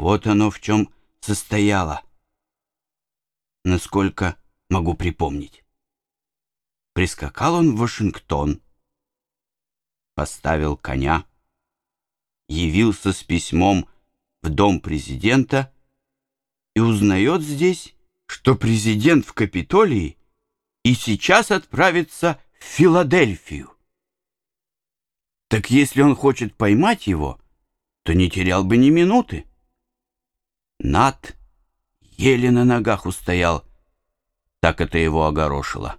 Вот оно в чем состояло, насколько могу припомнить. Прискакал он в Вашингтон, поставил коня, явился с письмом в дом президента и узнает здесь, что президент в Капитолии и сейчас отправится в Филадельфию. Так если он хочет поймать его, то не терял бы ни минуты. Над еле на ногах устоял, так это его огорошило.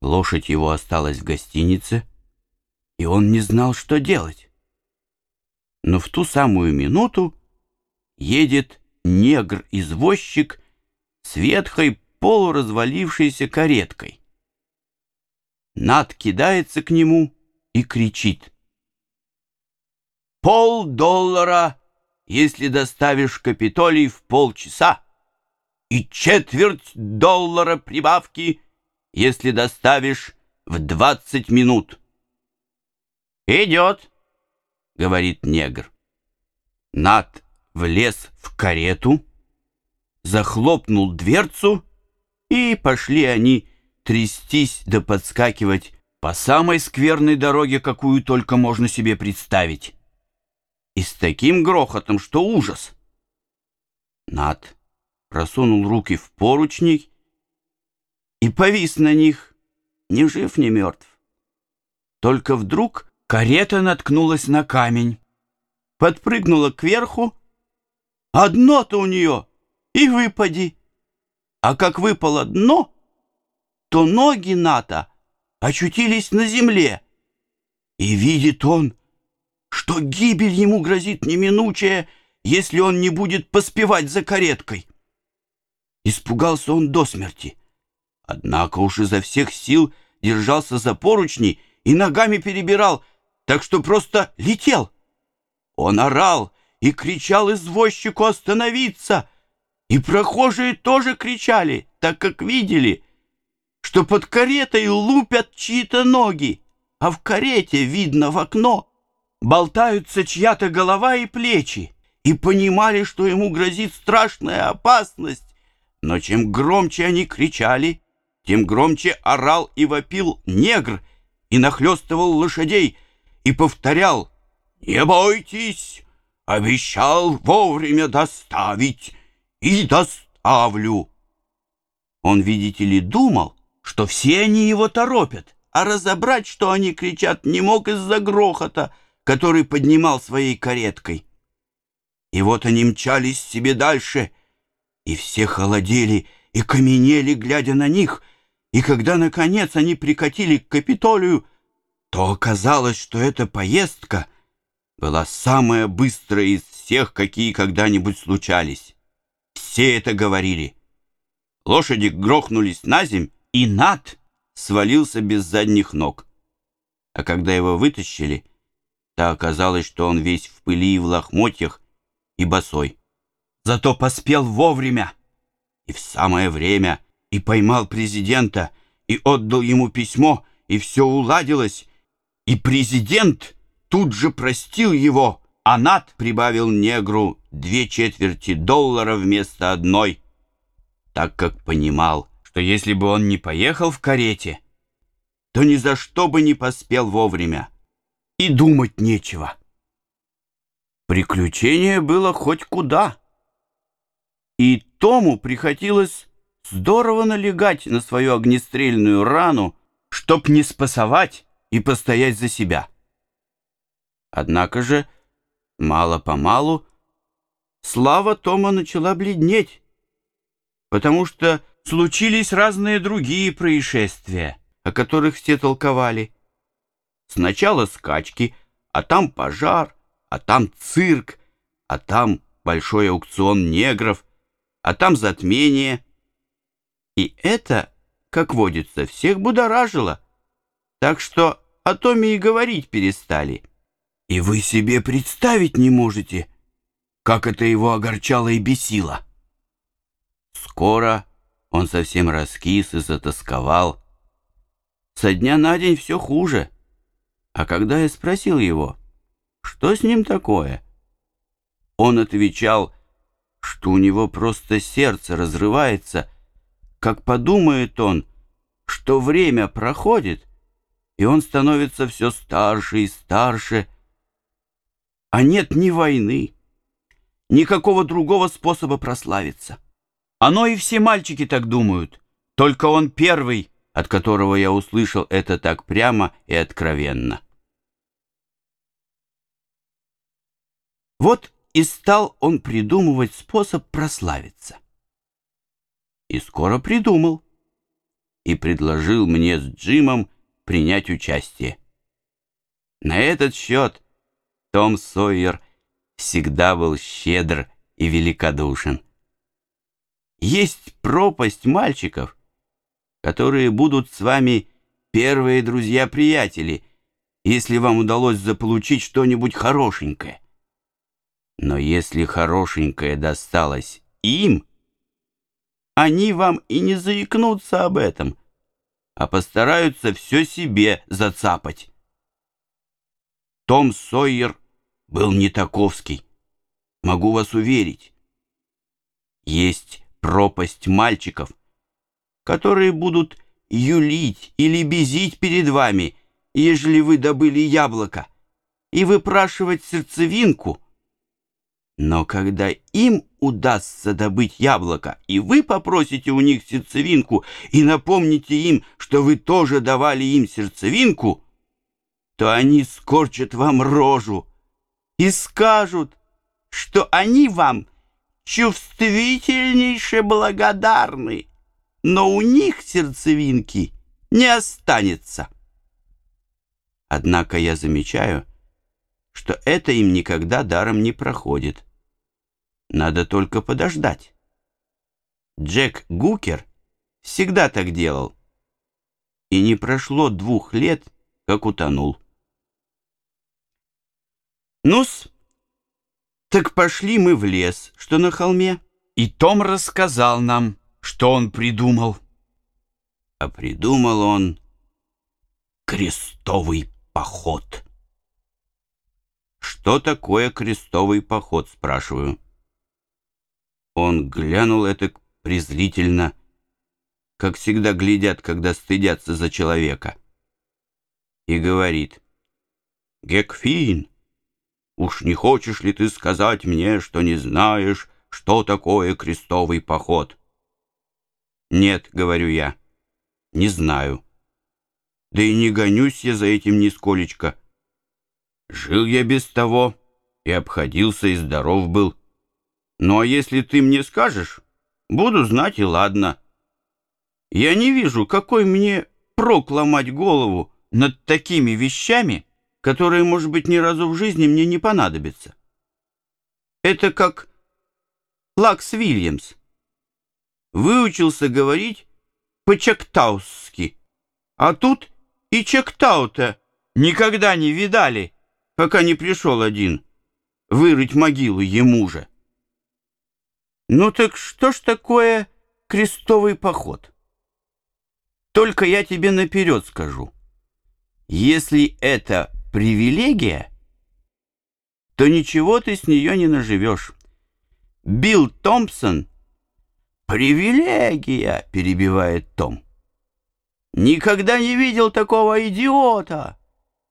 Лошадь его осталась в гостинице, и он не знал, что делать. Но в ту самую минуту едет негр-извозчик с ветхой полуразвалившейся кареткой. Над кидается к нему и кричит. «Пол доллара если доставишь Капитолий в полчаса, и четверть доллара прибавки, если доставишь в двадцать минут. «Идет», — говорит негр. Над влез в карету, захлопнул дверцу, и пошли они трястись да подскакивать по самой скверной дороге, какую только можно себе представить и с таким грохотом, что ужас. Над просунул руки в поручни и повис на них, ни жив, ни мертв. Только вдруг карета наткнулась на камень, подпрыгнула кверху, а дно-то у нее и выпади. А как выпало дно, то ноги Ната очутились на земле, и видит он, что гибель ему грозит неминучая, если он не будет поспевать за кареткой. Испугался он до смерти. Однако уж изо всех сил держался за поручни и ногами перебирал, так что просто летел. Он орал и кричал извозчику остановиться, и прохожие тоже кричали, так как видели, что под каретой лупят чьи-то ноги, а в карете видно в окно — болтаются чья-то голова и плечи, и понимали, что ему грозит страшная опасность. Но чем громче они кричали, тем громче орал и вопил негр и нахлестывал лошадей и повторял «Не бойтесь, обещал вовремя доставить и доставлю». Он, видите ли, думал, что все они его торопят, а разобрать, что они кричат, не мог из-за грохота — который поднимал своей кареткой. И вот они мчались себе дальше, и все холодели и каменели, глядя на них, и когда, наконец, они прикатили к Капитолию, то оказалось, что эта поездка была самая быстрая из всех, какие когда-нибудь случались. Все это говорили. Лошади грохнулись на земь, и Над свалился без задних ног. А когда его вытащили, то оказалось, что он весь в пыли и в лохмотьях и босой. Зато поспел вовремя и в самое время, и поймал президента, и отдал ему письмо, и все уладилось, и президент тут же простил его, а Над прибавил негру две четверти доллара вместо одной, так как понимал, что если бы он не поехал в карете, то ни за что бы не поспел вовремя и думать нечего. Приключение было хоть куда. И Тому приходилось здорово налегать на свою огнестрельную рану, чтоб не спасовать и постоять за себя. Однако же, мало-помалу, слава Тома начала бледнеть, потому что случились разные другие происшествия, о которых все толковали. Сначала скачки, а там пожар, а там цирк, а там большой аукцион негров, а там затмение. И это, как водится, всех будоражило. Так что о Томе и говорить перестали. И вы себе представить не можете, как это его огорчало и бесило. Скоро он совсем раскис и затасковал. Со дня на день все хуже — а когда я спросил его, что с ним такое, Он отвечал, что у него просто сердце разрывается, как подумает он, что время проходит, и он становится все старше и старше, а нет ни войны, никакого другого способа прославиться. Оно и все мальчики так думают, только он первый, от которого я услышал это так прямо и откровенно. Вот и стал он придумывать способ прославиться. И скоро придумал. И предложил мне с Джимом принять участие. На этот счет Том Сойер всегда был щедр и великодушен. Есть пропасть мальчиков, которые будут с вами первые друзья-приятели, если вам удалось заполучить что-нибудь хорошенькое. Но если хорошенькое досталось им, они вам и не заикнутся об этом, а постараются все себе зацапать. Том Сойер был не таковский, могу вас уверить. Есть пропасть мальчиков, которые будут юлить или безить перед вами, ежели вы добыли яблоко, и выпрашивать сердцевинку — но когда им удастся добыть яблоко, и вы попросите у них сердцевинку и напомните им, что вы тоже давали им сердцевинку, то они скорчат вам рожу и скажут, что они вам чувствительнейше благодарны, но у них сердцевинки не останется. Однако я замечаю, что это им никогда даром не проходит. Надо только подождать. Джек Гукер всегда так делал. И не прошло двух лет, как утонул. Ну-с, так пошли мы в лес, что на холме. И Том рассказал нам, что он придумал. А придумал он крестовый поход. Что такое крестовый поход, спрашиваю. Он глянул это презрительно, как всегда глядят, когда стыдятся за человека, и говорит, «Гекфин, уж не хочешь ли ты сказать мне, что не знаешь, что такое крестовый поход?» «Нет», — говорю я, — «не знаю». Да и не гонюсь я за этим нисколечко. Жил я без того и обходился, и здоров был. Ну а если ты мне скажешь, буду знать и ладно. Я не вижу, какой мне прок ломать голову над такими вещами, которые, может быть, ни разу в жизни мне не понадобятся. Это как Лакс Вильямс. Выучился говорить по-чектаусски, а тут и чектаута никогда не видали, пока не пришел один вырыть могилу ему же. Ну так что ж такое крестовый поход? Только я тебе наперед скажу. Если это привилегия, то ничего ты с нее не наживешь. Билл Томпсон «Привилегия!» — перебивает Том. «Никогда не видел такого идиота!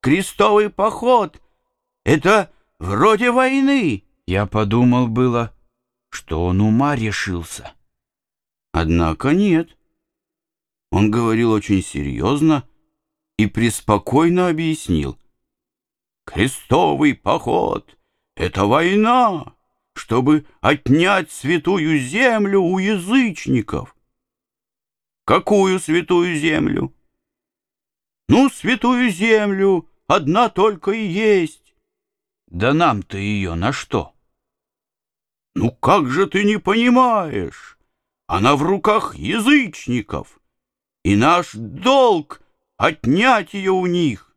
Крестовый поход — это вроде войны!» Я подумал было — что он ума решился. Однако нет. Он говорил очень серьезно и преспокойно объяснил. «Крестовый поход — это война, чтобы отнять святую землю у язычников». «Какую святую землю?» «Ну, святую землю одна только и есть». «Да нам-то ее на что?» «Ну как же ты не понимаешь? Она в руках язычников, и наш долг — отнять ее у них.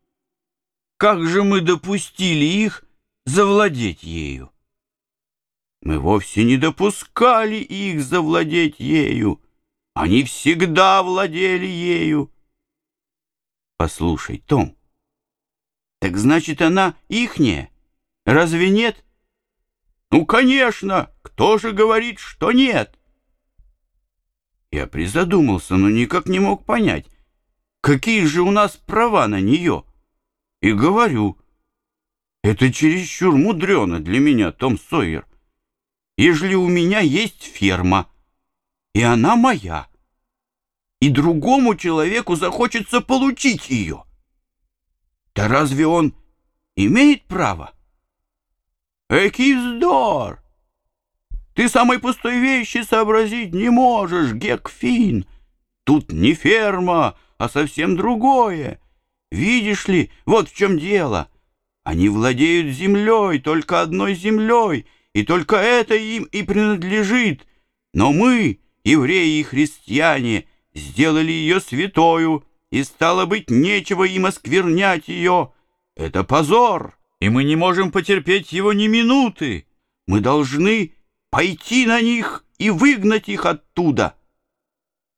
Как же мы допустили их завладеть ею?» Мы вовсе не допускали их завладеть ею. Они всегда владели ею. Послушай, Том, так значит, она ихняя, разве нет? Ну, конечно, кто же говорит, что нет? Я призадумался, но никак не мог понять, какие же у нас права на нее. И говорю, это чересчур мудрено для меня, Том Сойер. Ежели у меня есть ферма, и она моя, и другому человеку захочется получить ее, да разве он имеет право? Экий вздор! Ты самой пустой вещи сообразить не можешь, Гекфин. Тут не ферма, а совсем другое. Видишь ли, вот в чем дело. Они владеют землей, только одной землей, и только это им и принадлежит. Но мы, евреи и христиане, сделали ее святою, и, стало быть, нечего им осквернять ее. Это позор, и мы не можем потерпеть его ни минуты. Мы должны пойти на них и выгнать их оттуда».